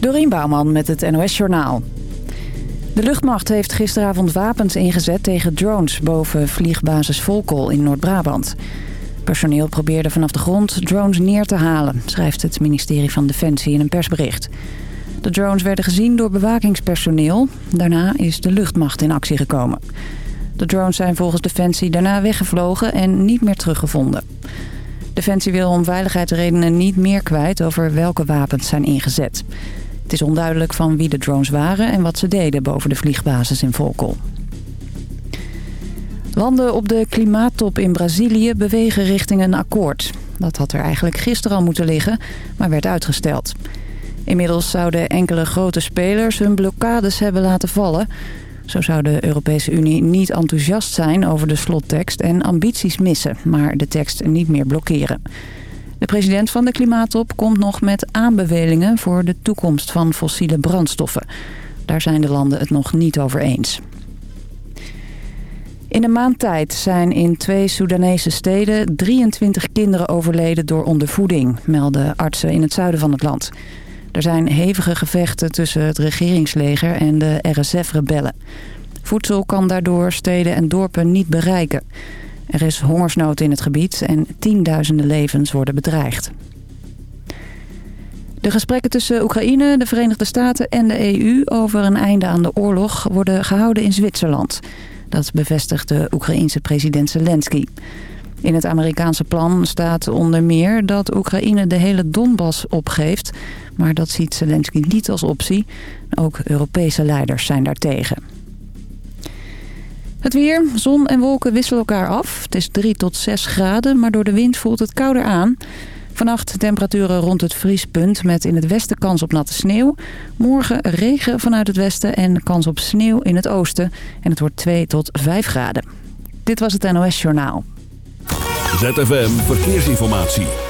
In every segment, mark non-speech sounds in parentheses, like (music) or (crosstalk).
Dorien Bouwman met het NOS Journaal. De luchtmacht heeft gisteravond wapens ingezet tegen drones... boven vliegbasis Volkel in Noord-Brabant. Personeel probeerde vanaf de grond drones neer te halen... schrijft het ministerie van Defensie in een persbericht. De drones werden gezien door bewakingspersoneel. Daarna is de luchtmacht in actie gekomen. De drones zijn volgens Defensie daarna weggevlogen en niet meer teruggevonden. Defensie wil om veiligheidsredenen niet meer kwijt over welke wapens zijn ingezet. Het is onduidelijk van wie de drones waren en wat ze deden boven de vliegbasis in Volkel. Landen op de klimaattop in Brazilië bewegen richting een akkoord. Dat had er eigenlijk gisteren al moeten liggen, maar werd uitgesteld. Inmiddels zouden enkele grote spelers hun blokkades hebben laten vallen. Zo zou de Europese Unie niet enthousiast zijn over de slottekst en ambities missen, maar de tekst niet meer blokkeren. De president van de klimaattop komt nog met aanbevelingen voor de toekomst van fossiele brandstoffen. Daar zijn de landen het nog niet over eens. In een maand tijd zijn in twee Soedanese steden 23 kinderen overleden door ondervoeding, melden artsen in het zuiden van het land. Er zijn hevige gevechten tussen het regeringsleger en de RSF-rebellen. Voedsel kan daardoor steden en dorpen niet bereiken. Er is hongersnood in het gebied en tienduizenden levens worden bedreigd. De gesprekken tussen Oekraïne, de Verenigde Staten en de EU over een einde aan de oorlog worden gehouden in Zwitserland. Dat bevestigt de Oekraïense president Zelensky. In het Amerikaanse plan staat onder meer dat Oekraïne de hele Donbass opgeeft. Maar dat ziet Zelensky niet als optie. Ook Europese leiders zijn daartegen. Het weer, zon en wolken wisselen elkaar af. Het is 3 tot 6 graden, maar door de wind voelt het kouder aan. Vannacht temperaturen rond het vriespunt met in het westen kans op natte sneeuw. Morgen regen vanuit het westen en kans op sneeuw in het oosten. En het wordt 2 tot 5 graden. Dit was het NOS Journaal. ZFM Verkeersinformatie.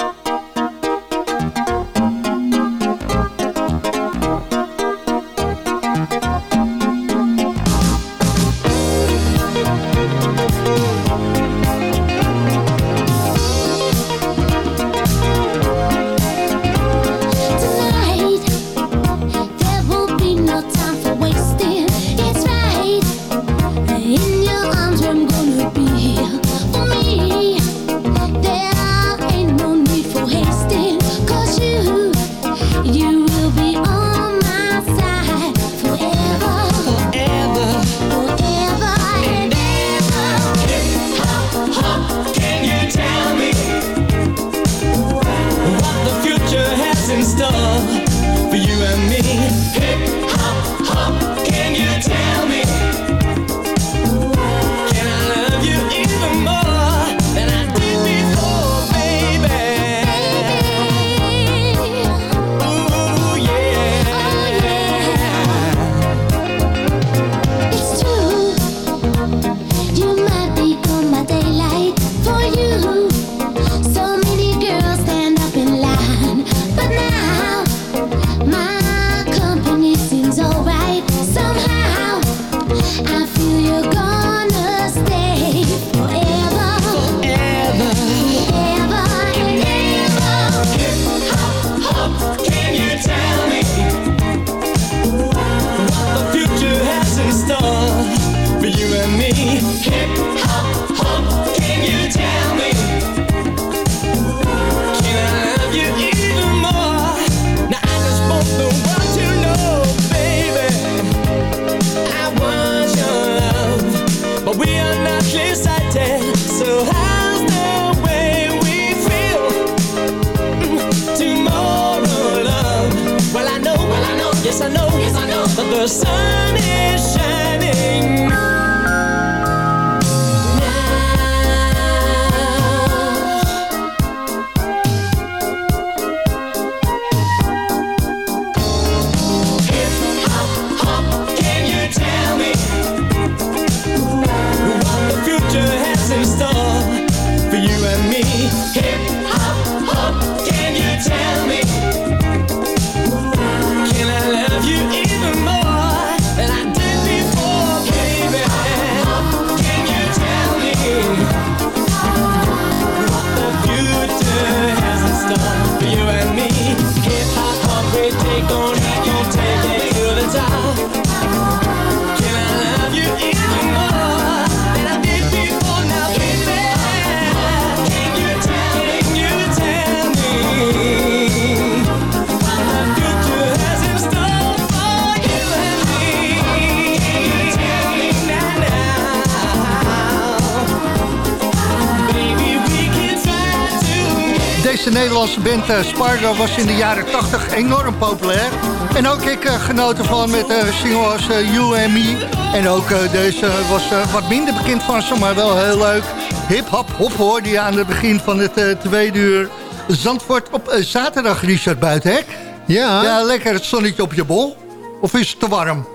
Band eh, Spargo was in de jaren 80 enorm populair. En ook ik eh, genoten van met uh, single als eh, You and Me. En ook eh, deze was eh, wat minder bekend van ze, maar wel heel leuk. Hip-hop hop hoorde je aan het begin van het eh, tweede uur. Zandvoort op eh, zaterdag, Richard Buitenhek. Ja, Ja, lekker het zonnetje op je bol. Of is het te warm?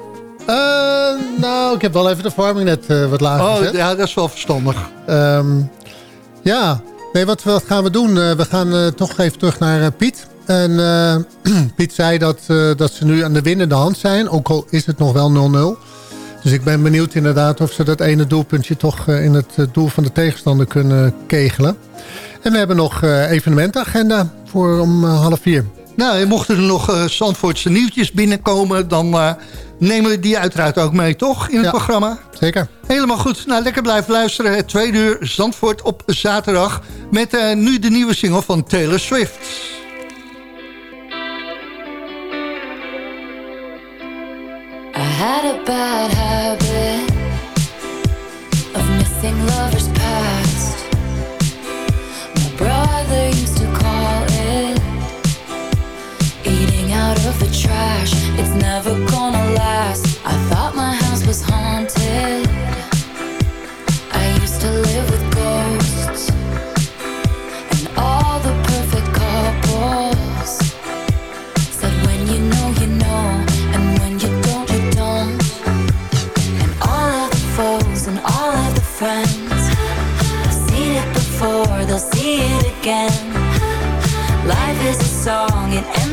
eh, nou, ik heb wel even de verwarming net eh, wat lager Oh, gezet. ja, dat is wel verstandig. Ehm, ja, nee, wat, wat gaan we doen? Eh, we gaan eh, toch even terug naar eh, Piet. En (clears throat) Piet zei dat, dat ze nu aan de winnende hand zijn, ook al is het nog wel 0-0. Dus ik ben benieuwd inderdaad of ze dat ene doelpuntje toch in het doel van de tegenstander kunnen kegelen. En we hebben nog evenementenagenda voor om half vier. Nou, mochten er nog eh, Zandvoortse nieuwtjes binnenkomen... dan eh, nemen we die uiteraard ook mee, toch, in het Ja. programma? Zeker. Helemaal goed. Nou, lekker blijven luisteren. Het tweede uur Zandvoort op zaterdag. Met eh, nu de nieuwe single van Taylor Swift. I had a bad habit of missing lovers of the trash. It's never gonna last. I thought my house was haunted. I used to live with ghosts and all the perfect couples. Said when you know, you know, and when you don't, you don't. And all of the foes and all of the friends I've seen it before, they'll see it again. Life is a song, it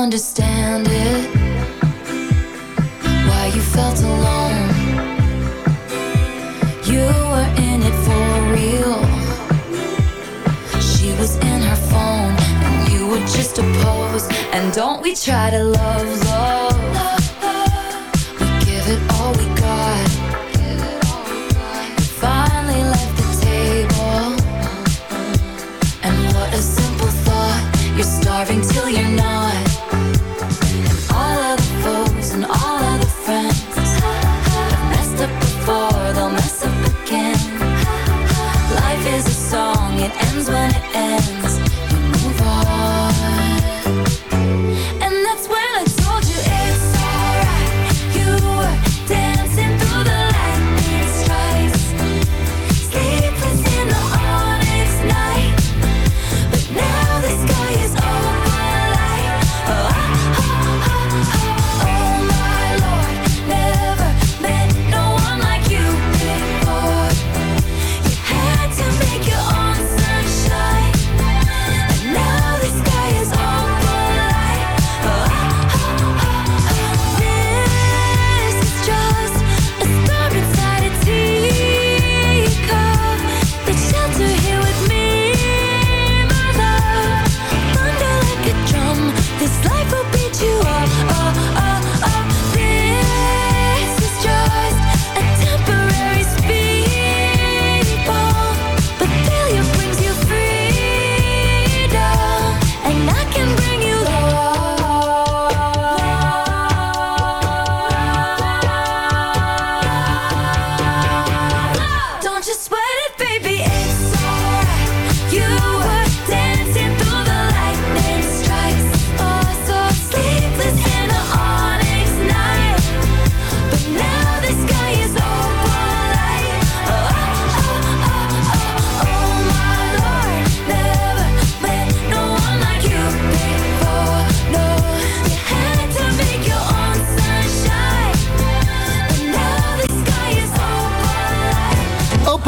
understand it. Why you felt alone. You were in it for real. She was in her phone, and you were just a pose. And don't we try to love, love? We give it all we got. We finally left the table. And what a simple thought. You're starving till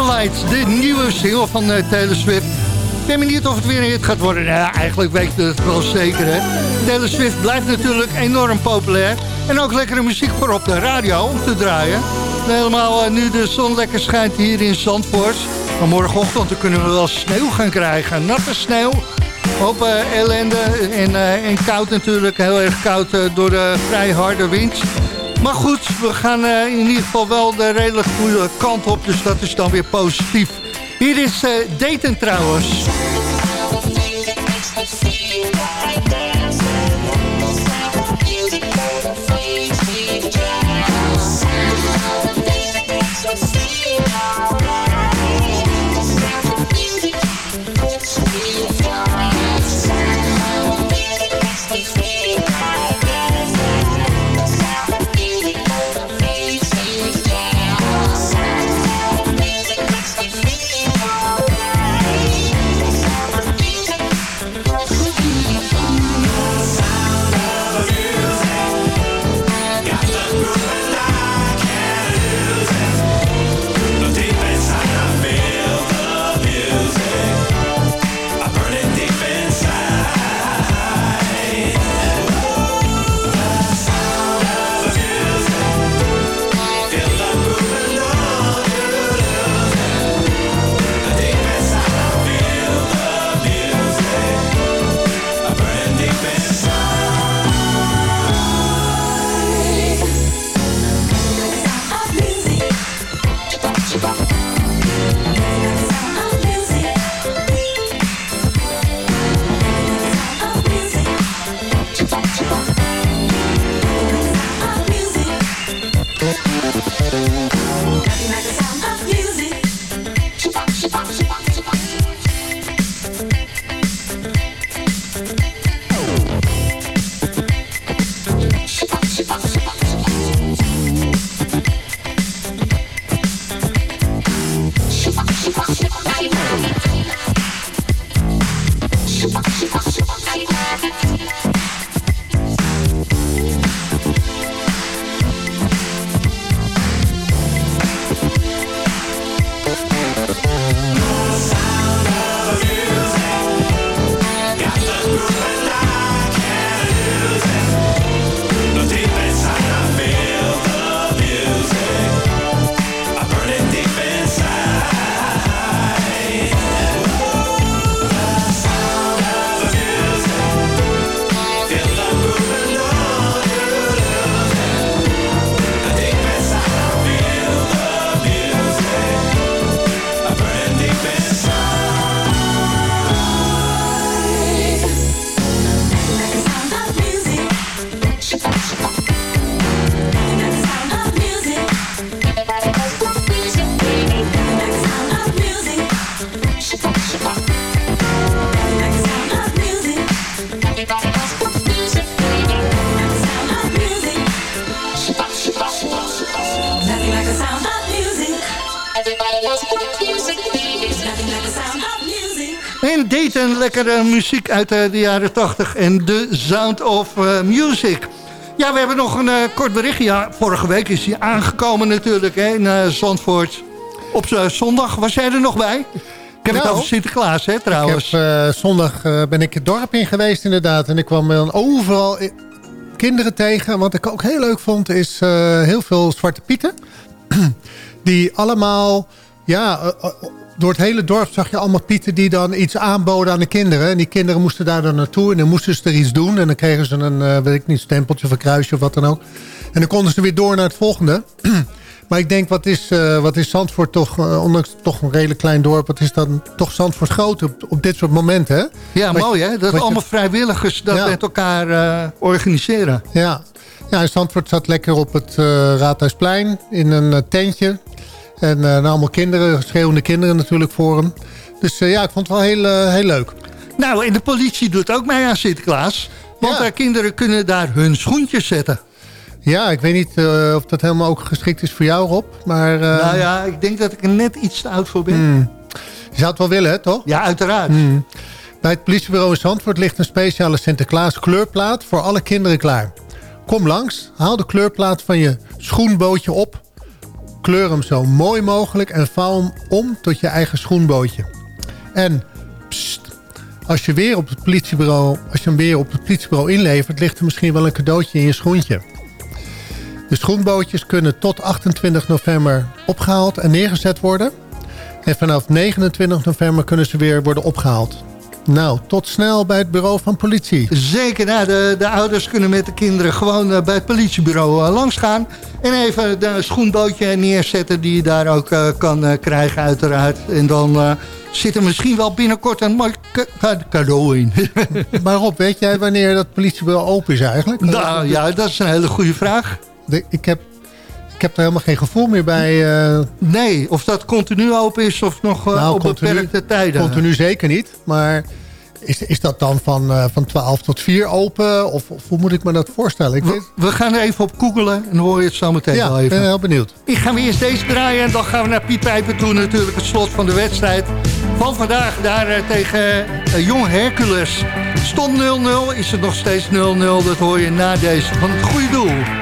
De nieuwe single van eh, Taylor Swift. Ik ben benieuwd of het weer een hit gaat worden. Nou, ja, eigenlijk weet je het wel zeker, hè. Taylor Swift blijft natuurlijk enorm populair. En ook lekkere muziek voor op de radio om te draaien. En helemaal eh, nu de zon lekker schijnt hier in Zandvoort. Maar morgenochtend kunnen we wel sneeuw gaan krijgen. Natte sneeuw. Hoop eh, ellende en, en koud natuurlijk. Heel erg koud door de vrij harde wind. Maar goed, we gaan eh, in ieder geval wel de redelijk goede kant op. Dus dat is dan weer positief. Hier is eh, Dayton trouwens. Lekkere muziek uit eh, de jaren 80 en de Sound of eh, Music. Ja, we hebben nog een eh, kort berichtje. Ja, vorige week is hij aangekomen natuurlijk hè, in Zandvoort. Op zondag was jij er nog bij? Ik heb het Nou, over Sinterklaas, hè, trouwens. Ik heb, zondag ben ik het dorp in geweest inderdaad. En ik kwam dan overal kinderen tegen. Wat ik ook heel leuk vond is heel veel zwarte pieten. (clears throat) Die allemaal, ja, door het hele dorp zag je allemaal pieten die dan iets aanboden aan de kinderen. En die kinderen moesten daar dan naartoe en dan moesten ze er iets doen. En dan kregen ze een, eh, weet ik niet, stempeltje of een kruisje of wat dan ook. En dan konden ze weer door naar het volgende. (clears throat) Maar ik denk, wat is, eh, wat is Zandvoort toch, eh, ondanks toch een redelijk klein dorp... wat is dan toch Zandvoort groot op, op dit soort momenten, hè? ja, wat mooi hè? Dat je- allemaal vrijwilligers dat Ja. met elkaar organiseren. Ja. ja, Zandvoort zat lekker op het Raadhuisplein in een tentje. En eh, nou, allemaal kinderen, schreeuwende kinderen natuurlijk voor hem. Dus eh, ja, ik vond het wel heel, eh, heel leuk. Nou, en de politie doet ook mee aan Sinterklaas. Want Ja. eh, kinderen kunnen daar hun schoentjes zetten. Ja, ik weet niet of dat helemaal ook geschikt is voor jou, Rob. Maar nou ja, ik denk dat ik er net iets te oud voor ben. hmm, je zou het wel willen, hè, toch? Ja, uiteraard. Hmm. Bij het politiebureau in Zandvoort ligt een speciale Sinterklaas kleurplaat voor alle kinderen klaar. Kom langs, haal de kleurplaat van je schoenbootje op Kleur hem zo mooi mogelijk en vouw hem om tot je eigen schoenbootje. En als je, weer op het politiebureau, als je hem weer op het politiebureau inlevert... ligt er misschien wel een cadeautje in je schoentje. De schoenbootjes kunnen tot 28 november opgehaald en neergezet worden. En vanaf 29 november kunnen ze weer worden opgehaald. Nou, tot snel bij het bureau van politie. Zeker, nou, de, de ouders kunnen met de kinderen gewoon eh, bij het politiebureau uh, langs gaan. En even de schoenbootje neerzetten die je daar ook uh, kan krijgen uiteraard. En dan zit er misschien wel binnenkort een mooi cadeau in. (laughs) maar Rob, weet jij wanneer dat politiebureau open is eigenlijk? Nou ja, dat is een hele goede vraag. De, ik heb ik heb er helemaal geen gevoel meer bij. Uh... Nee, of dat continu open is of nog uh, nou, op continu, beperkte tijden. Continu zeker niet, maar is, is dat dan van, uh, van 12 tot 4 open? Of, of, hoe moet ik me dat voorstellen? Ik we, weet... we, gaan even op googelen en dan hoor je het zo meteen ja, wel even. ik ben heel benieuwd. Ik ga eerst deze draaien en dan gaan we naar Piet Pijper toe. Natuurlijk het slot van de wedstrijd van vandaag daar tegen Jong Hercules. Stond 0-0, is het nog steeds 0-0. Dat hoor je na deze van het goede doel.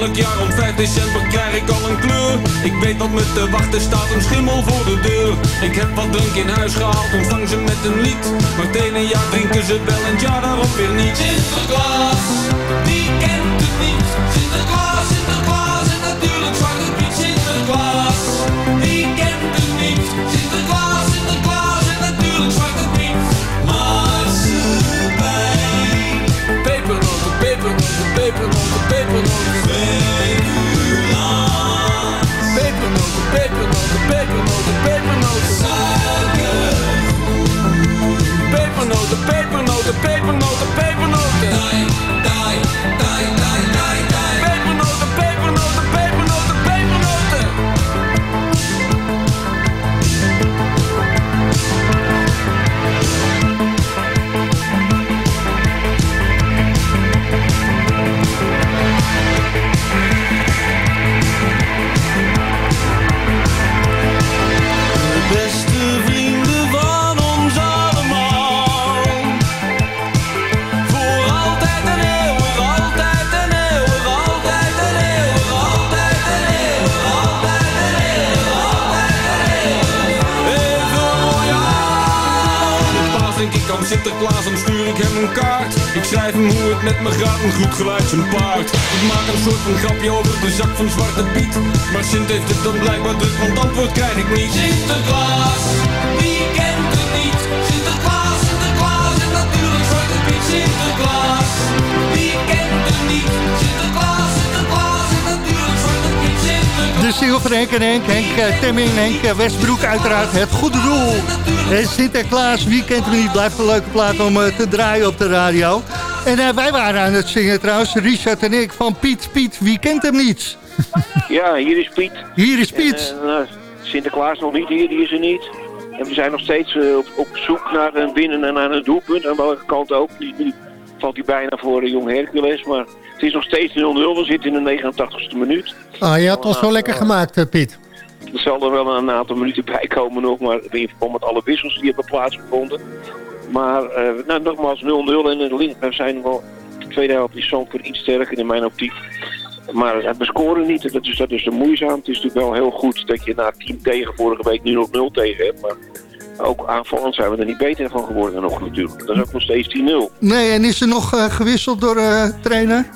Elk jaar om 5 december krijg ik al een kleur. Ik weet dat me te wachten staat een schimmel voor de deur. Ik heb wat drank in huis gehaald, ontvang ze met een lied. Maar het ene jaar drinken ze wel en jaar daarop weer niet. Sinterklaas, wie kent het niet? Sinterklaas, Sinterklaas Temming, Henk eh, Westbroek uiteraard. Het goede doel. En Sinterklaas, wie kent hem niet, blijft een leuke plaat om eh, te draaien op de radio. En eh, wij waren aan het zingen trouwens, Richard en ik, van Piet, Piet, wie kent hem niet? (laughs) Ja, hier is Piet. Hier is Piet. En, eh, Sinterklaas nog niet hier, die is er niet. En we zijn nog steeds eh, op, op zoek naar een winnen en naar een doelpunt. Aan welke kant ook. Nu, nu valt hij bijna voor Jong Hercules. Maar het is nog steeds 0-0. We zitten in de 89ste minuut. Ah, je had het al zo lekker gemaakt, eh, Piet. Er zal er wel een aantal minuten bij komen nog. Maar in verband met alle wissels die hebben plaatsgevonden. Maar eh, nou, nogmaals 0-0. En de link, we zijn wel... De tweede helft is Zandvoort iets sterker in mijn optiek. Maar eh, we scoren niet. Dat is, dat is moeizaam. Het is natuurlijk wel heel goed dat je na 10 tegen vorige week nu nog 0 tegen hebt. Maar ook aanvallend zijn we er niet beter van geworden nog natuurlijk. Dat is ook nog steeds 10-0. Nee, en is er nog eh, gewisseld door eh trainer?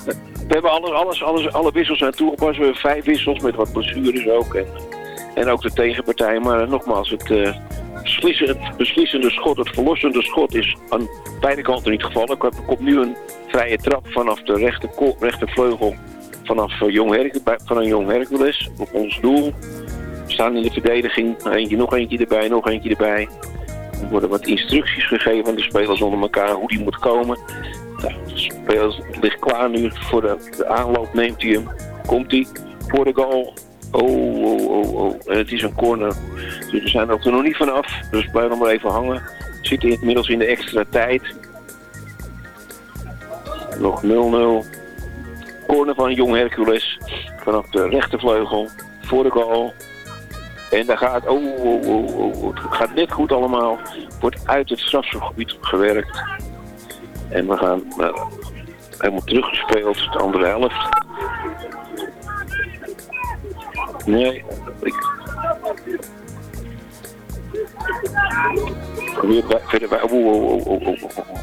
We hebben alles, alles, alles, alle wissels zijn toegepast. We hebben vijf wissels met wat blessures ook. En, en ook de tegenpartij. Maar nogmaals, het, eh, beslissen, het beslissende schot, het verlossende schot is aan beide kanten niet gevallen. Er komt nu een vrije trap vanaf de rechter, rechtervleugel vanaf eh, Jong Hercules, van een Jong Hercules op ons doel. We staan in de verdediging, eentje, nog eentje erbij, nog eentje erbij. Er worden wat instructies gegeven aan de spelers onder elkaar hoe die moet komen. De speler ligt klaar nu voor de, de aanloop, neemt hij hem. Komt hij voor de goal. Oh, oh, oh, oh. En het is een corner. Dus we zijn er nog niet vanaf. Dus blijf nog maar even hangen. Zitten inmiddels in de extra tijd. Nog 0-0. Corner van Jong Hercules. Vanaf de rechtervleugel. Voor de goal. En daar gaat, oh, oh, oh, oh, oh, het gaat net goed allemaal. Wordt uit het strafschopgebied gewerkt. En we gaan nou, helemaal teruggespeeld, de andere helft. Nee, ik... Weer bij, verder bij, oh, oh, oh, oh, oh.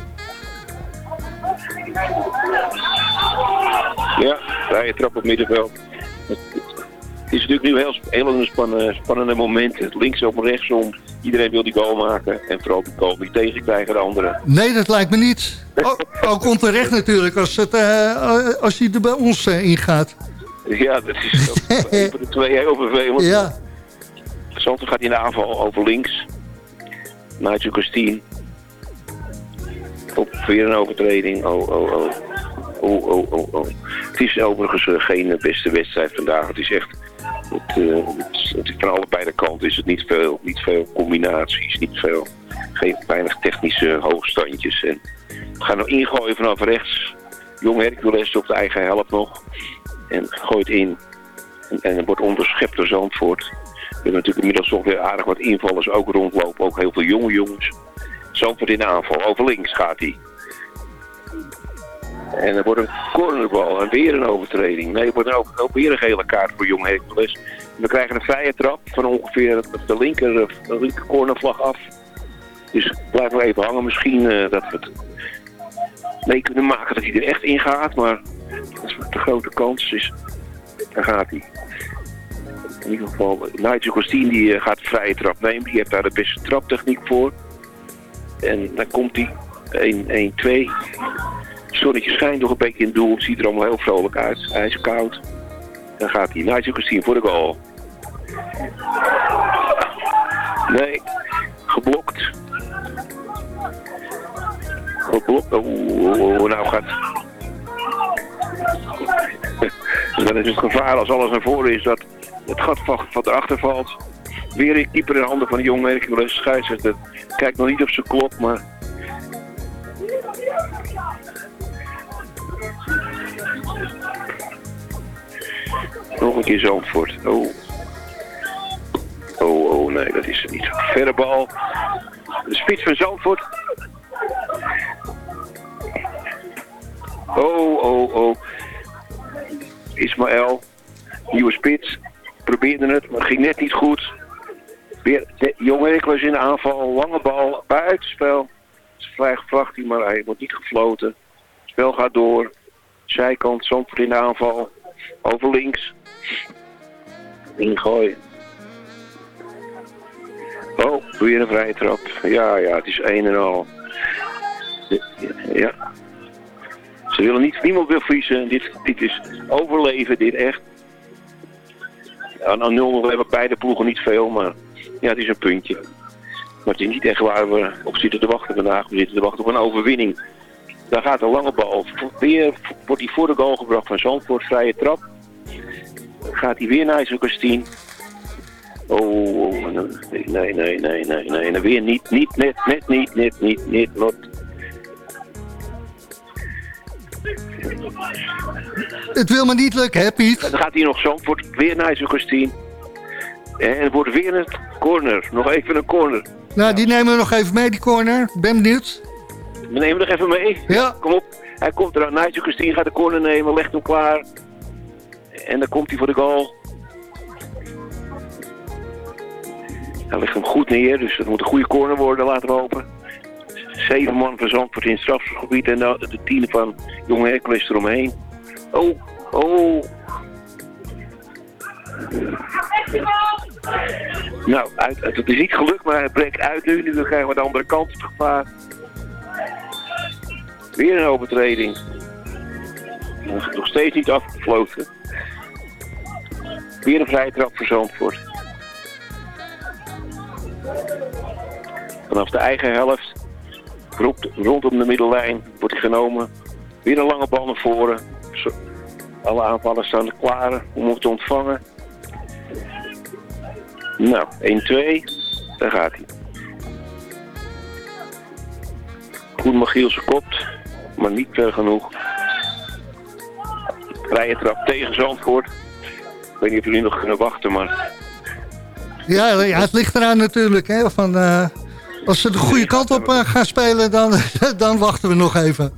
Ja, vrije trap op middenveld. Het, het is natuurlijk nu heel, heel spannende, spannende momenten. Linksom, rechtsom. Iedereen wil die goal maken. En vooral die goal niet tegenkrijgen de anderen. Nee, dat lijkt me niet. (laughs) Ook, onterecht natuurlijk, als, het, eh, als hij er bij ons eh, ingaat. (laughs) Ja, dat is (laughs) van de twee heel vervelend. Ja. Gaat in de aanval over links. Nigel Christine. Op weer een overtreding. Oh, oh, oh. Oh, oh, oh, oh. Het is overigens eh, geen beste wedstrijd vandaag. Het is echt... Het, eh, het, het van allebei de kanten is het niet veel, niet veel combinaties, niet veel, geen, weinig technische hoogstandjes. En we gaan nog ingooien vanaf rechts. Jong Hercules op de eigen helft nog. En gooit in. En, en wordt onderschept door Zandvoort. We hebben natuurlijk inmiddels nog weer aardig wat invallers ook rondlopen. Ook heel veel jonge jongens. Zandvoort in aanval. Over links gaat hij. En er wordt een cornerbal en weer een overtreding. Nee, er wordt ook, ook weer een gele kaart voor Jong Hercules. We krijgen een vrije trap van ongeveer de linker, de linker cornervlag af. Dus blijf nog even hangen. Misschien eh, dat we het mee kunnen maken dat hij er echt in gaat. Maar de grote kans. Dus daar gaat hij. In ieder geval, Nigel Costine die eh, gaat vrije trap nemen. Die heeft daar de beste traptechniek voor. En dan komt hij. 1, 1, 2. Het zonnetje schijnt nog een beetje in doel. Ziet er allemaal heel vrolijk uit. Hij is koud. Dan gaat hij. Nigel voor de goal. Nee, geblokt. Geblokt. Oeh, oeh, oeh, nou gaat... (laughs) Dus dan is het gevaar als alles naar voren is dat het gat van, van erachter valt. Weer een keeper in handen van de jonge Hercules. Scheidsrechter kijkt nog niet of ze klopt, maar... Nog een keer Zandvoort. Oh. Oh, oh, nee, dat is het niet. Verre bal. De spits van Zandvoort. Oh, oh, oh. Ismaël. Nieuwe spits. Probeerde het, maar ging net niet goed. Weer de jonge Hercules in de aanval. Lange bal. Buitenspel. Vraagt hij, maar hij wordt niet gefloten. Spel gaat door. Zijkant. Zandvoort in de aanval. Over links. Ingooien. Oh, weer een vrije trap. Ja, ja, het is een en al. Ja. Ze willen niet, niemand wil vriezen. Dit, dit is overleven, dit echt. Ja, nou, 0 hebben beide ploegen niet veel, maar ja, het is een puntje. Maar het is niet echt waar we op zitten te wachten vandaag. We zitten te wachten op een overwinning. Daar gaat een lange bal. Weer wordt hij voor de goal gebracht van Zandvoort. Vrije trap. Gaat hij weer naar zijn Christine. Oh, oh, nee, nee, nee, nee, nee, nee. Weer niet, niet, net, net, niet, net, niet, not. Het wil me niet lukken, hè Piet? Dan gaat hij nog zo, wordt weer naar Christine. En het wordt weer een corner. Nog even een corner. Nou, die nemen we nog even mee, die corner. Ben benieuwd. We nemen nog even mee. Ja. Kom op. Hij komt eraan. Nigel Christine gaat de corner nemen, legt hem klaar. En dan komt hij voor de goal. Hij legt hem goed neer, dus het moet een goede corner worden, laten we hopen. Zeven man van Zandvoort in het strafgebied en de, de tien van Jonge Hercules eromheen. Oh, oh. Nou, uit, het is niet gelukt, maar het breekt uit nu. Nu krijgen we de andere kant het gevaar. Weer een overtreding. Nog steeds niet afgefloten. Weer een vrije trap voor Zandvoort. Vanaf de eigen helft, rond- rondom de middellijn, wordt hij genomen. Weer een lange bal naar voren. Alle aanvallers staan er klaar om hem te ontvangen. Nou, 1-2. Daar gaat hij. Goed Magielsen kopt, maar niet ver genoeg. Vrije trap tegen Zandvoort. Ik weet niet of jullie nog kunnen wachten, maar Ja, ja, het ligt eraan natuurlijk. Hè, van, eh, als ze de goede kant op eh, gaan spelen, dan, (laughs) dan wachten we nog even.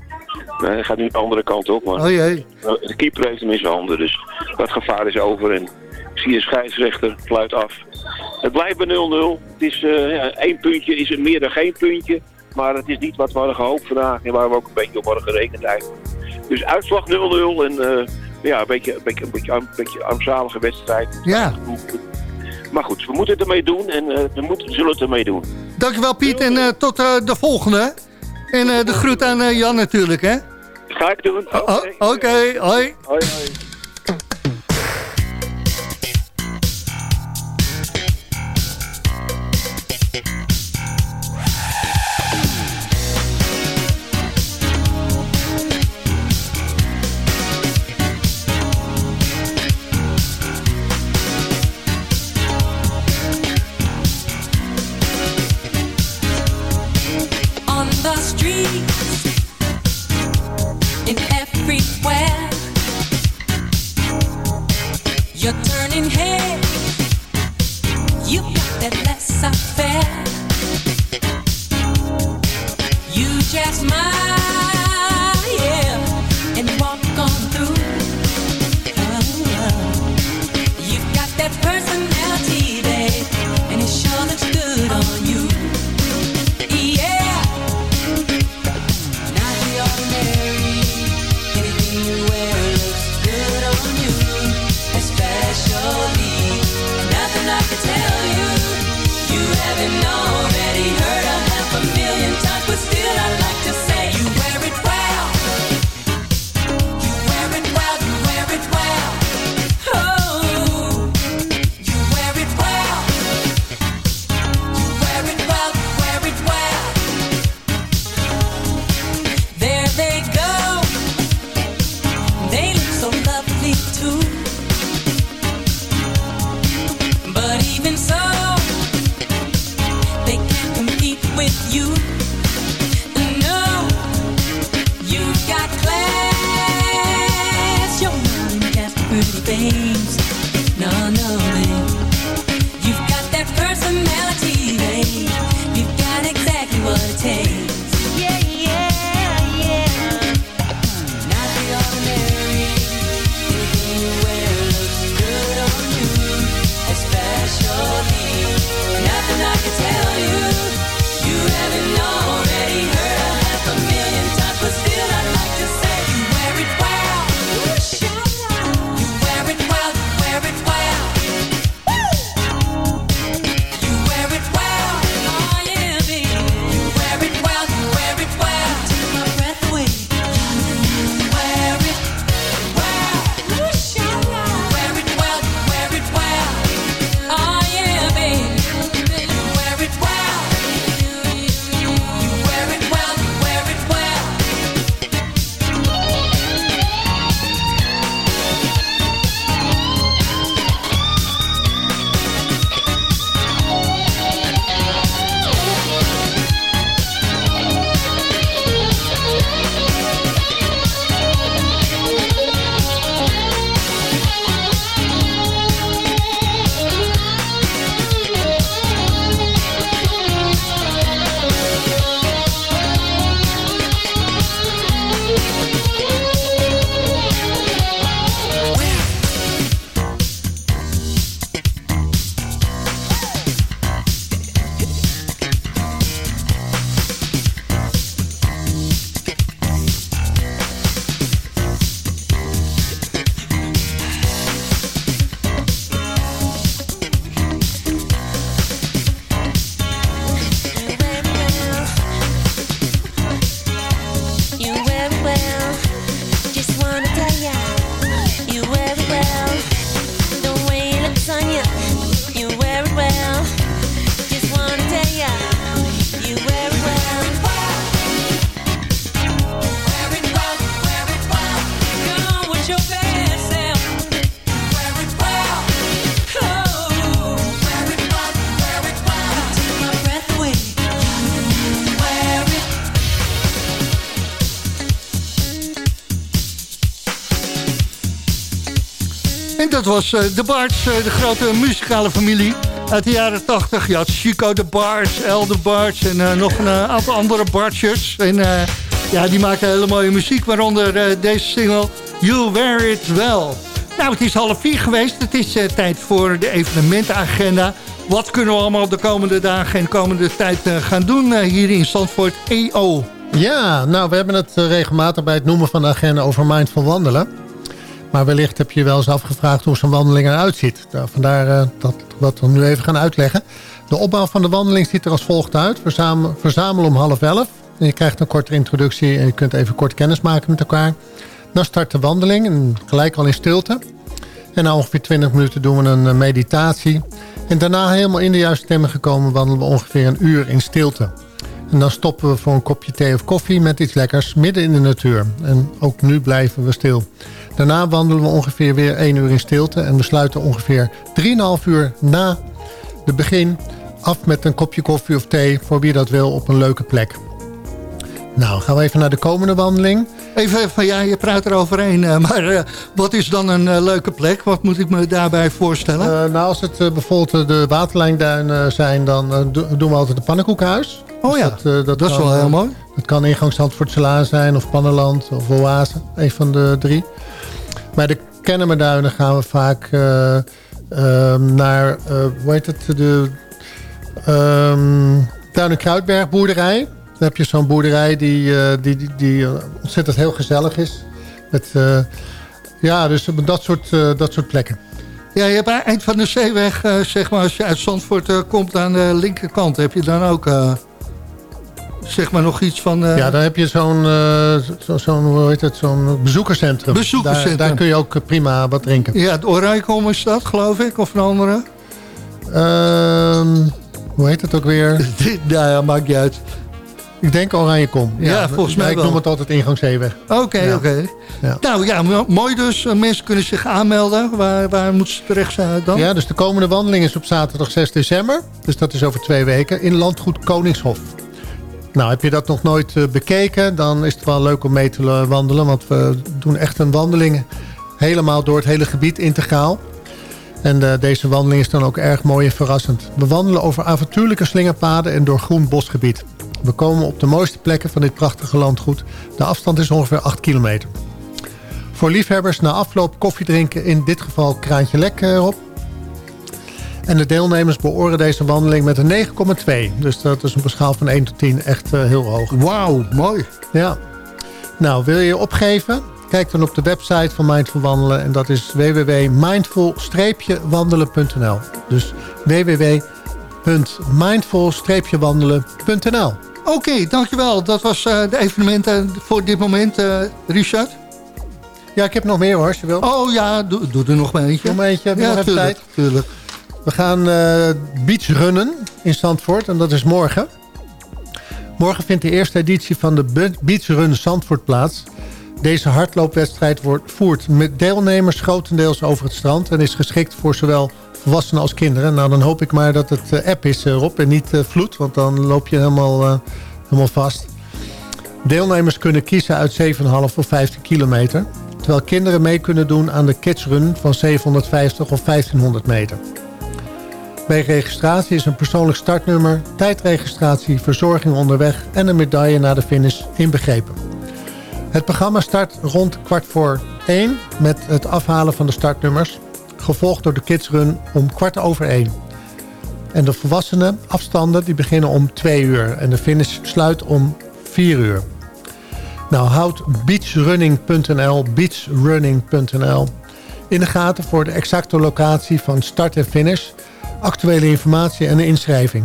nee, hij gaat nu de andere kant op. Maar Oh jee. De keeper heeft hem in zijn handen, dus dat gevaar is over. En ik zie de scheidsrechter, fluit af. Het blijft bij 0-0. Het is ja, één puntje, is het meer dan geen puntje. Maar het is niet wat we hadden gehoopt vandaag en waar we ook een beetje op hadden gerekend eigenlijk. Dus uitslag 0-0 en eh, ja, een beetje, een, beetje, een, beetje, een beetje armzalige wedstrijd. Ja. Maar goed, we moeten het ermee doen en eh, we moeten, zullen het ermee doen. Dankjewel Piet en eh, tot eh, de volgende. En de groet aan Jan natuurlijk, hè? Ga ik doen. Oké, Oh, Oké, hoi. hoi, hoi. in hand. You got that last dat was eh, de Barts, eh, de grote muzikale familie uit de jaren 80. Je had Chico de Barts, El de Barts en eh, nog een aantal andere Bartjes. En ja, die maken hele mooie muziek, waaronder deze single You Wear It Well. Nou, het is half vier geweest. Het is tijd voor de evenementenagenda. Wat kunnen we allemaal de komende dagen en komende tijd gaan doen hier in Zandvoort EO? Ja, nou, we hebben het regelmatig bij het noemen van de agenda over mindful wandelen. Maar wellicht heb je je wel eens afgevraagd hoe zo'n wandeling eruit ziet. Nou, vandaar eh, dat we dat we nu even gaan uitleggen. De opbouw van de wandeling ziet er als volgt uit. Verzamel, verzamel om half elf. En je krijgt een korte introductie en je kunt even kort kennis maken met elkaar. Dan start de wandeling, en gelijk al in stilte. En na ongeveer 20 minuten doen we een eh, meditatie. En daarna helemaal in de juiste stemming gekomen wandelen we ongeveer een uur in stilte. En dan stoppen we voor een kopje thee of koffie met iets lekkers midden in de natuur. En ook nu blijven we stil. Daarna wandelen we ongeveer weer 1 uur in stilte. En we sluiten ongeveer 3,5 uur na de begin af met een kopje koffie of thee... voor wie dat wil op een leuke plek. Nou, gaan we even naar de komende wandeling. Even van ja, je praat er overheen. eh, (laughs) maar eh, wat is dan een eh, leuke plek? Wat moet ik me daarbij voorstellen? Nou, als het bijvoorbeeld de waterlijnduinen zijn... dan do- doen we altijd een pannenkoekhuis. oh ja, Dus eh, dat is kan, wel heel mooi. Het kan ingang Zandvoort Salaan zijn of Pannenland of Oase. Een van de drie. Bij de Kennemerduinen gaan we vaak eh, ehm, naar, hoe heet het, de um, Duin- en Kruidberg boerderij. Dan heb je zo'n boerderij die, eh, die, die, die, eh, ontzettend heel gezellig is. Met, eh, ja, dus dat soort, eh, dat soort plekken. Ja, je hebt aan het eind van de zeeweg, eh, zeg maar, als je uit Zandvoort eh, komt aan de linkerkant, heb je dan ook, eh, zeg maar, nog iets van... eh, Ja, dan heb je zo'n eh, zo, zo'n, hoe heet het, zo'n bezoekerscentrum. Bezoekerscentrum. Daar, daar kun je ook prima wat drinken. ja, het Orijkom is dat, geloof ik, of een andere? Ehm, hoe heet het ook weer? (laughs) nou ja, maakt niet uit. Ik denk Oranje Kom. Ja, volgens mij Ik wel. noem het altijd ingangszeeweg. Oké, Ja. oké. Ja. Nou ja, mo- mooi dus. Eh, Mensen kunnen zich aanmelden. Waar, waar moeten ze terecht zijn dan? Ja, dus de komende wandeling is op zaterdag 6 december. Dus dat is over twee weken. In Landgoed Koningshof. Nou, heb je dat nog nooit eh, bekeken, dan is het wel leuk om mee te wandelen. Want we doen echt een wandeling helemaal door het hele gebied integraal. En eh, deze wandeling is dan ook erg mooi en verrassend. We wandelen over avontuurlijke slingerpaden en door groen bosgebied. We komen op de mooiste plekken van dit prachtige landgoed. De afstand is ongeveer 8 kilometer. Voor liefhebbers na afloop koffie drinken, in dit geval kraantje lek eh, erop. En de deelnemers beoren deze wandeling met een 9,2. Dus dat is op een schaal van 1 tot 10 echt eh, heel hoog. Wauw, mooi. Ja. Nou, wil je je opgeven? Kijk dan op de website van Mindful Wandelen. En dat is www.mindful-wandelen.nl Dus www.mindful-wandelen.nl Oké, dankjewel. Dat was eh, de evenementen voor dit moment, eh, Richard. Ja, ik heb nog meer hoor, als je wil. Oh ja, doe, doe er nog maar eentje. Nog maar eentje, heb je ja, nog tuurlijk, tijd? tuurlijk. We gaan eh beachrunnen in Zandvoort en dat is morgen. Morgen vindt de eerste editie van de Be- Beachrun Zandvoort plaats. Deze hardloopwedstrijd wordt voert met deelnemers grotendeels over het strand... en is geschikt voor zowel volwassenen als kinderen. Nou, dan hoop ik maar dat het eh, app is erop en niet eh, vloed... want dan loop je helemaal, eh, helemaal vast. Deelnemers kunnen kiezen uit 7,5 of 15 kilometer... terwijl kinderen mee kunnen doen aan de Kidsrun van 750 of 1500 meter. Bij registratie is een persoonlijk startnummer, tijdregistratie, verzorging onderweg en een medaille na de finish inbegrepen. Het programma start rond kwart voor één met het afhalen van de startnummers, gevolgd door de kidsrun om kwart over één. En de volwassenen afstanden die beginnen om twee uur en de finish sluit om vier uur. Nou, houd beachrunning.nl, beachrunning.nl in de gaten voor de exacte locatie van start en finish, actuele informatie en de inschrijving.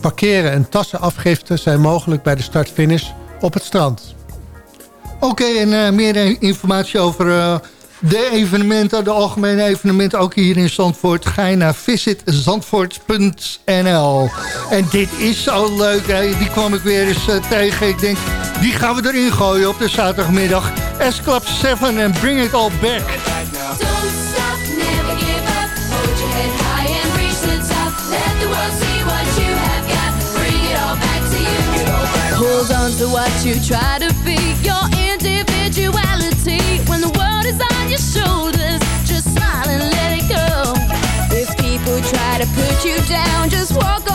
Parkeren en tassenafgiften zijn mogelijk bij de start-finish op het strand. Oké, en eh, meer informatie over eh, de evenementen, de algemene evenementen, ook hier in Zandvoort. Ga je naar visitzandvoort.nl. En dit is zo leuk, hè? die kwam ik weer eens eh, tegen. Ik denk, die gaan we erin gooien op de zaterdagmiddag. S-Club 7 en Bring It All Back. Don't stop, never give up. Hold your head high and reach the top. Let the world see what you have got. Bring it all back to you. Hold on to what you try to be, just walk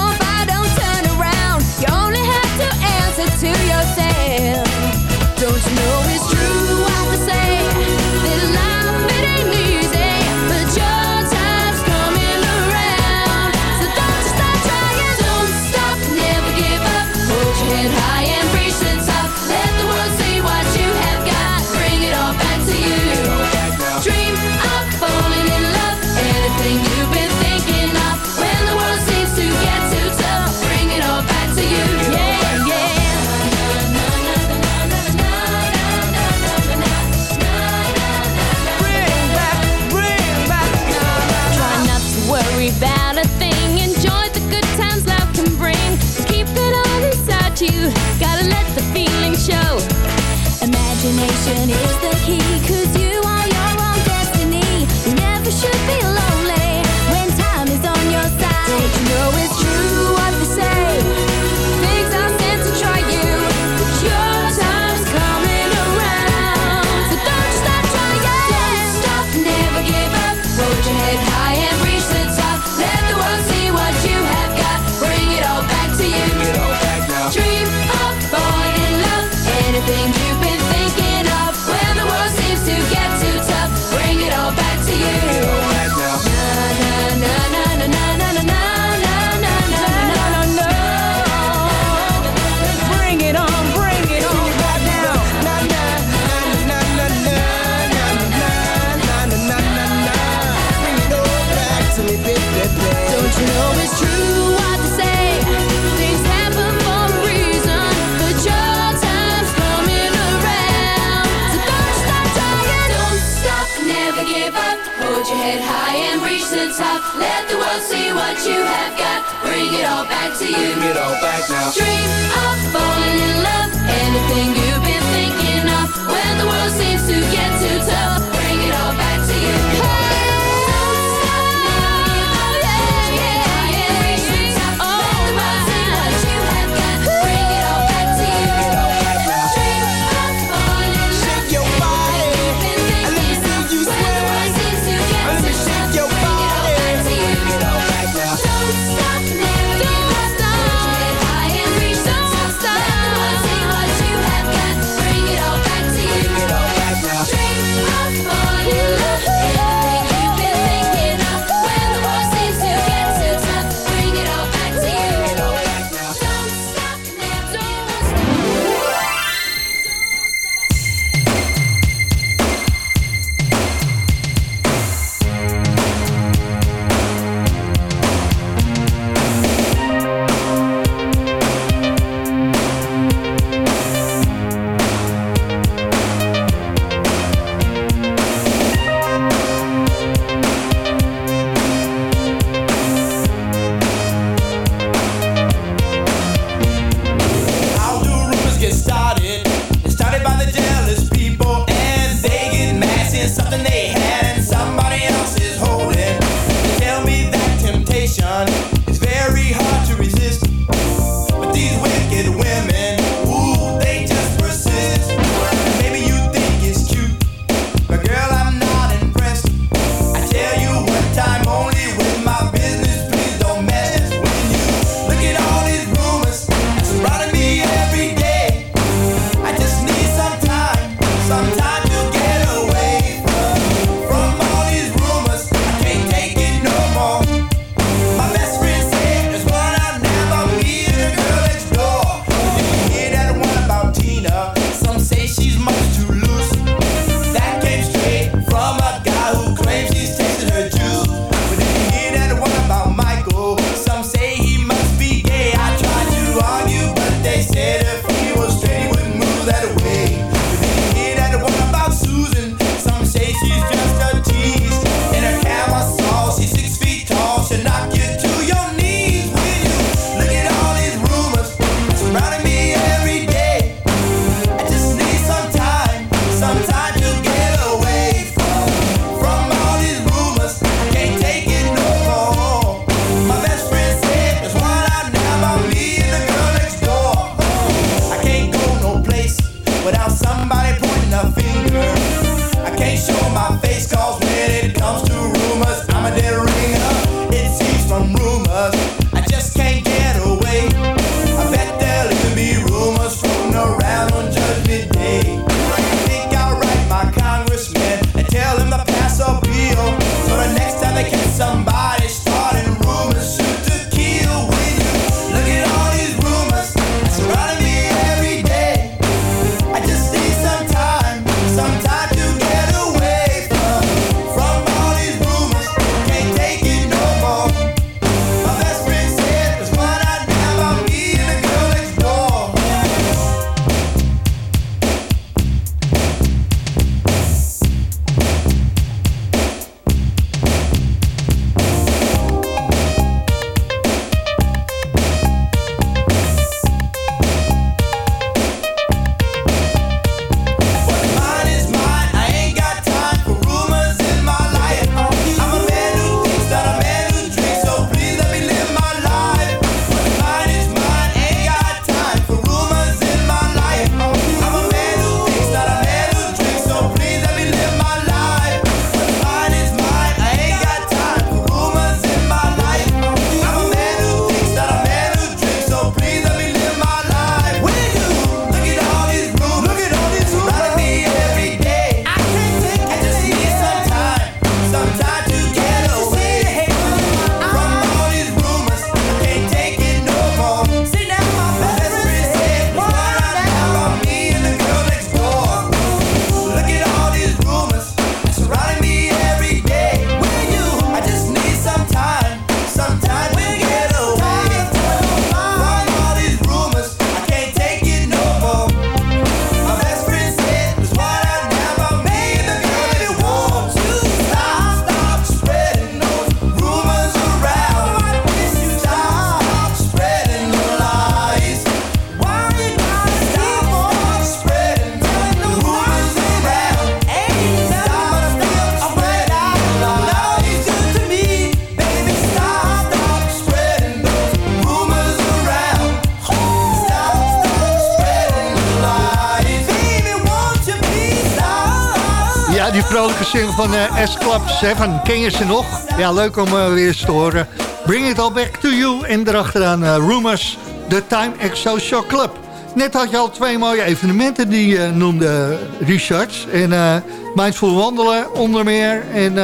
van eh, S-Club 7. Ken je ze nog? Ja, leuk om eh, weer eens te horen. Bring it all back to you. En erachteraan eh, Rumors, The Time Exo Club. Net had je al twee mooie evenementen die eh, noemde Richard. En Mindful Wandelen onder meer. En,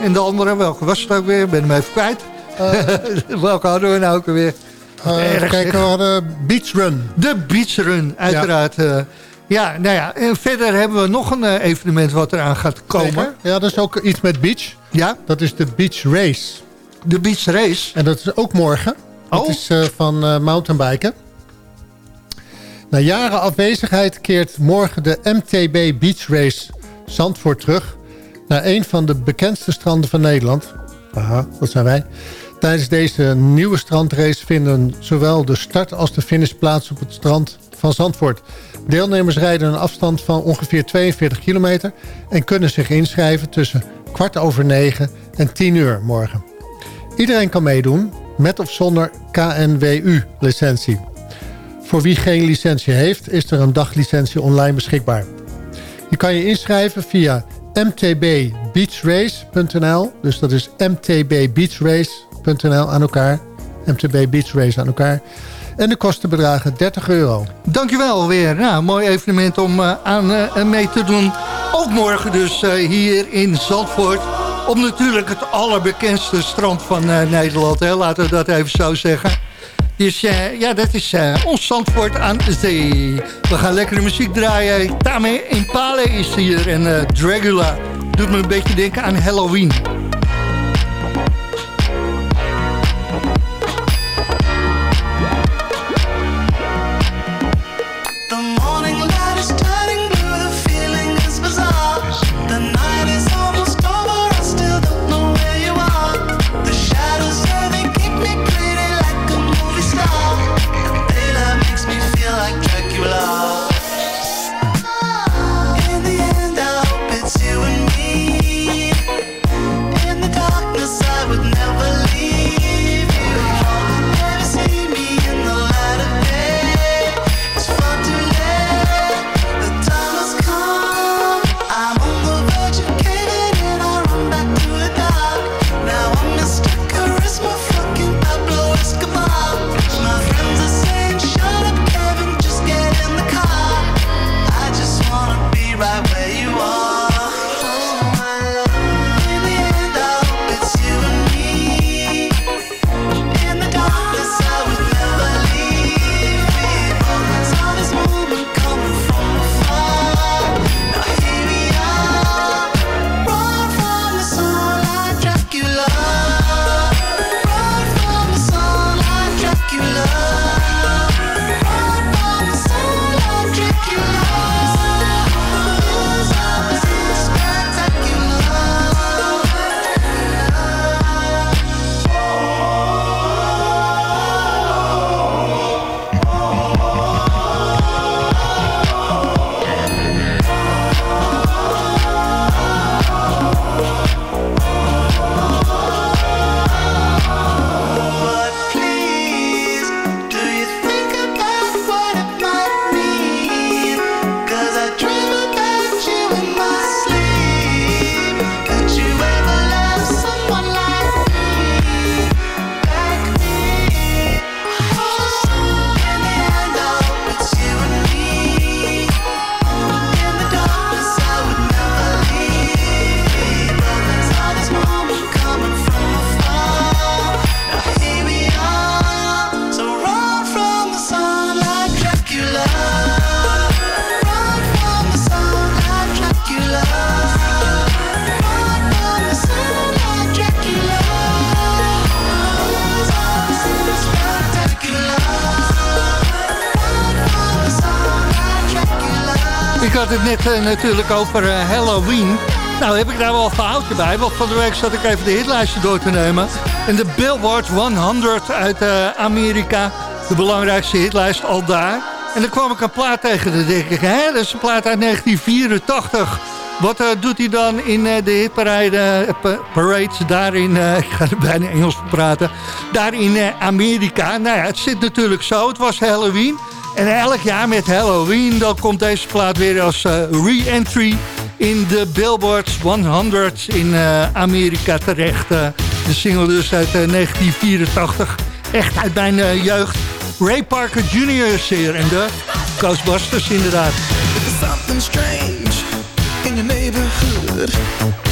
en de andere, welke was het ook weer? Ik ben hem even kwijt. (laughs) welke hadden we nou ook weer? Erg, kijk, we hadden Beach Run. De Beach Run, uiteraard. Ja. Ja, nou ja, en verder hebben we nog een eh, evenement wat eraan gaat komen. Zeker. Ja, dat is ook iets met beach. Ja, Dat is de Beach Race. de Beach Race. En dat is ook morgen. Dat Oh. is eh, van eh, mountainbiken. Na jaren afwezigheid keert morgen de MTB Beach Race Zandvoort terug... naar een van de bekendste stranden van Nederland. Aha, dat zijn wij. Tijdens deze nieuwe strandrace vinden zowel de start als de finish plaats op het strand van Zandvoort. Deelnemers rijden een afstand van ongeveer 42 kilometer... en kunnen zich inschrijven tussen kwart over negen en 10 uur morgen. Iedereen kan meedoen, met of zonder KNWU-licentie. Voor wie geen licentie heeft, is er een daglicentie online beschikbaar. Je kan je inschrijven via mtbbeachrace.nl. Dus dat is mtbbeachrace.nl aan elkaar. MTB Beach Race aan elkaar. En de kosten bedragen 30 euro. Dankjewel weer. Nou, mooi evenement om eh, aan eh, mee te doen. Ook morgen dus eh, hier in Zandvoort. Op natuurlijk het allerbekendste strand van Nederland. Hè? Laten we dat even zo zeggen. Dus ja, dat is ons Zandvoort aan de zee. We gaan lekkere muziek draaien. Tame Impale is hier en Dragula. Doet me een beetje denken aan Halloween. Ik had het net eh, natuurlijk over eh, Halloween. Nou heb ik daar wel een verhaaltje bij. Want van de week zat ik even de hitlijstje door te nemen. En de Billboard 100 uit eh, Amerika. De belangrijkste hitlijst al daar. En dan kwam ik een plaat tegen. Dan denk ik, hè, dat is een plaat uit 1984. Wat doet hij dan in de hitparade pa- parade daar in... (laughs) ik ga er bijna Engels praten. Daar in Amerika. Nou ja, het zit natuurlijk zo. Het was Halloween. En elk jaar met Halloween... dan komt deze plaat weer als eh, re-entry in de Billboard 100 in eh, Amerika terecht. Eh, de single dus uit eh, 1984. Echt uit mijn jeugd. Ray Parker Jr. is hier en de Ghostbusters inderdaad. Something strange in your neighborhood.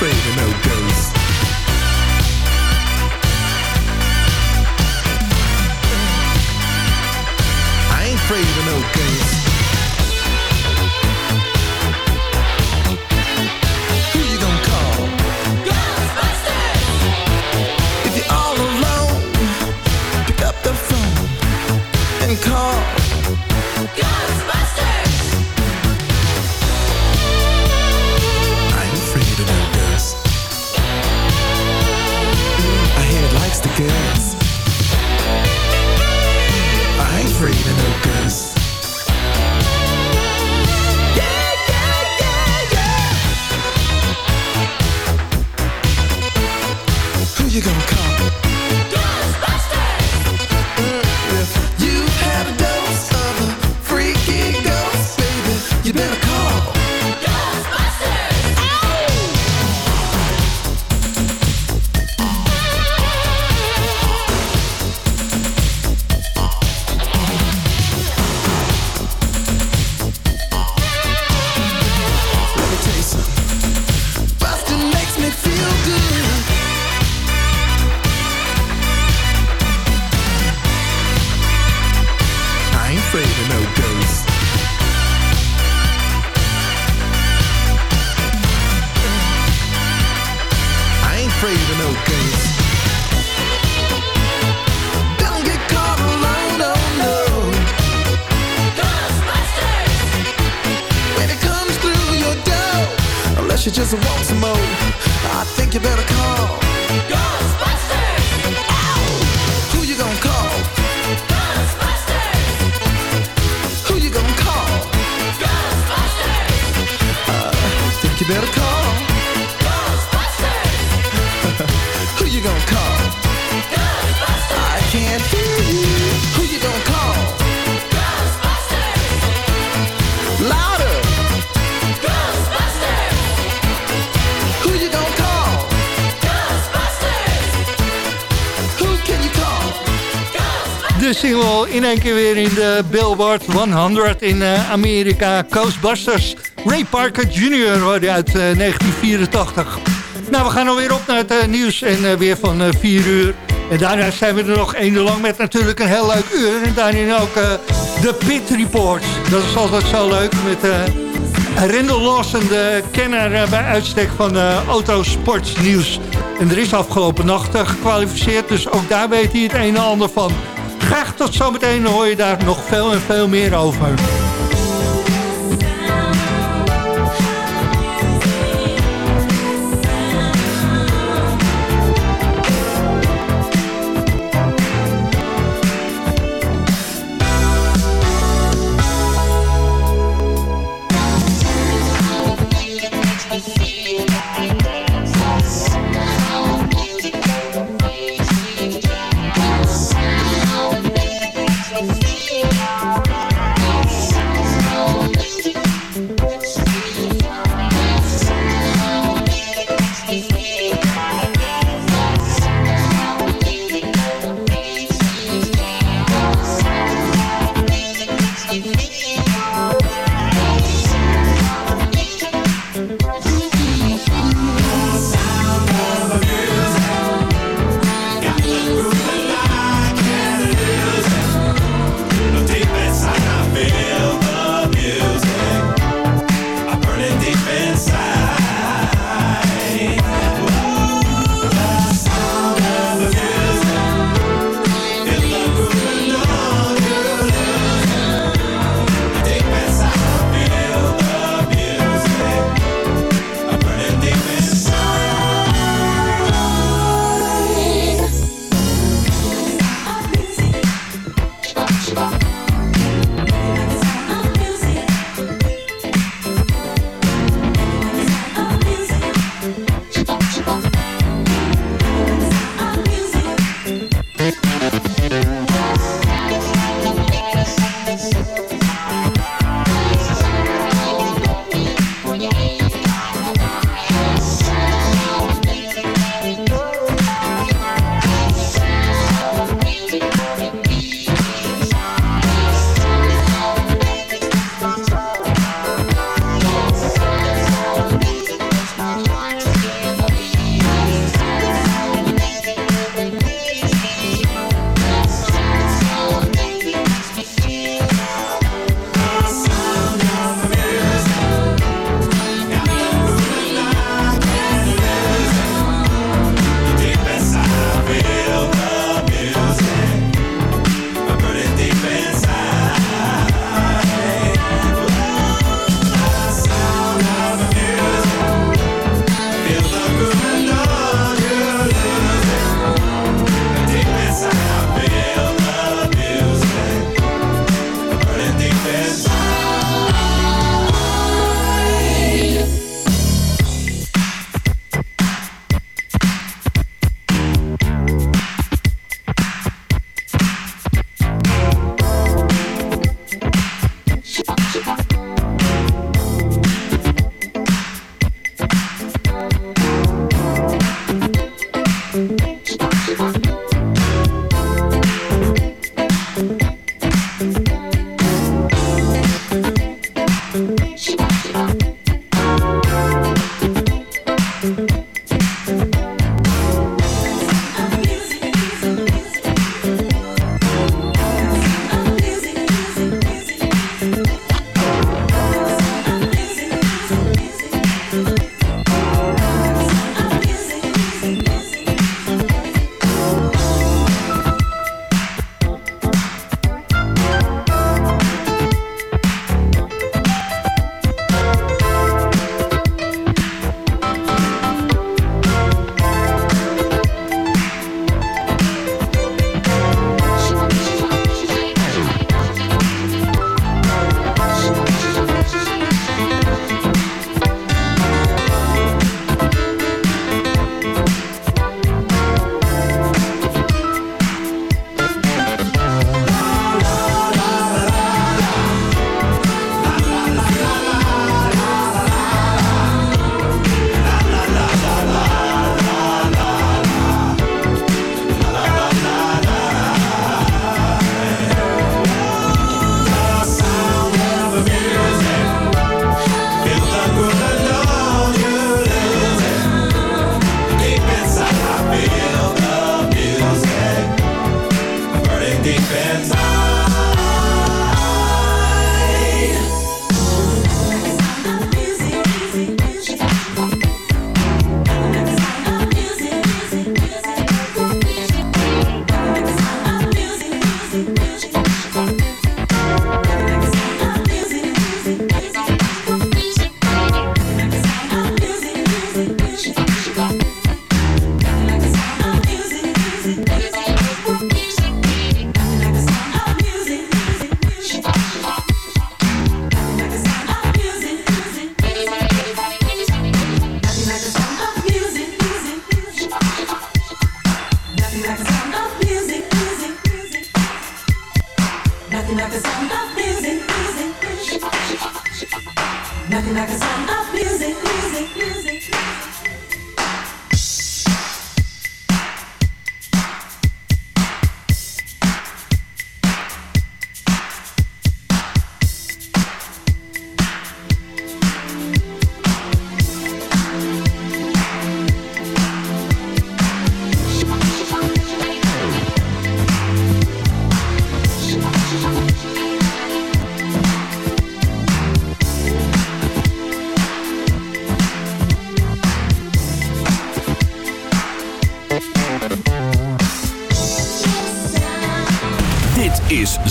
Afraid of no ghosts. Better call. Ghostbusters! Who you gonna call? Ghostbusters! I can't hear you. Who you gonna call? Ghostbusters! Louder! Ghostbusters! Who you gonna call? Ghostbusters! Who can you call? De single in één keer weer in de Billboard 100 in eh, Amerika. Ghostbusters. Ray Parker Jr. uit eh, 1984. Nou, we gaan alweer op naar het eh, nieuws en eh, weer van 4 uur. En daarna zijn we er nog één uur lang met natuurlijk een heel leuk uur. En daarin ook eh, de Pit Report. Dat is altijd zo leuk met eh Rendel Lawson, de kenner eh, bij uitstek van eh autosportsnieuws. En er is afgelopen nacht eh, gekwalificeerd, dus ook daar weet hij het een en ander van. Graag tot zometeen, hoor je daar nog veel en veel meer over. love.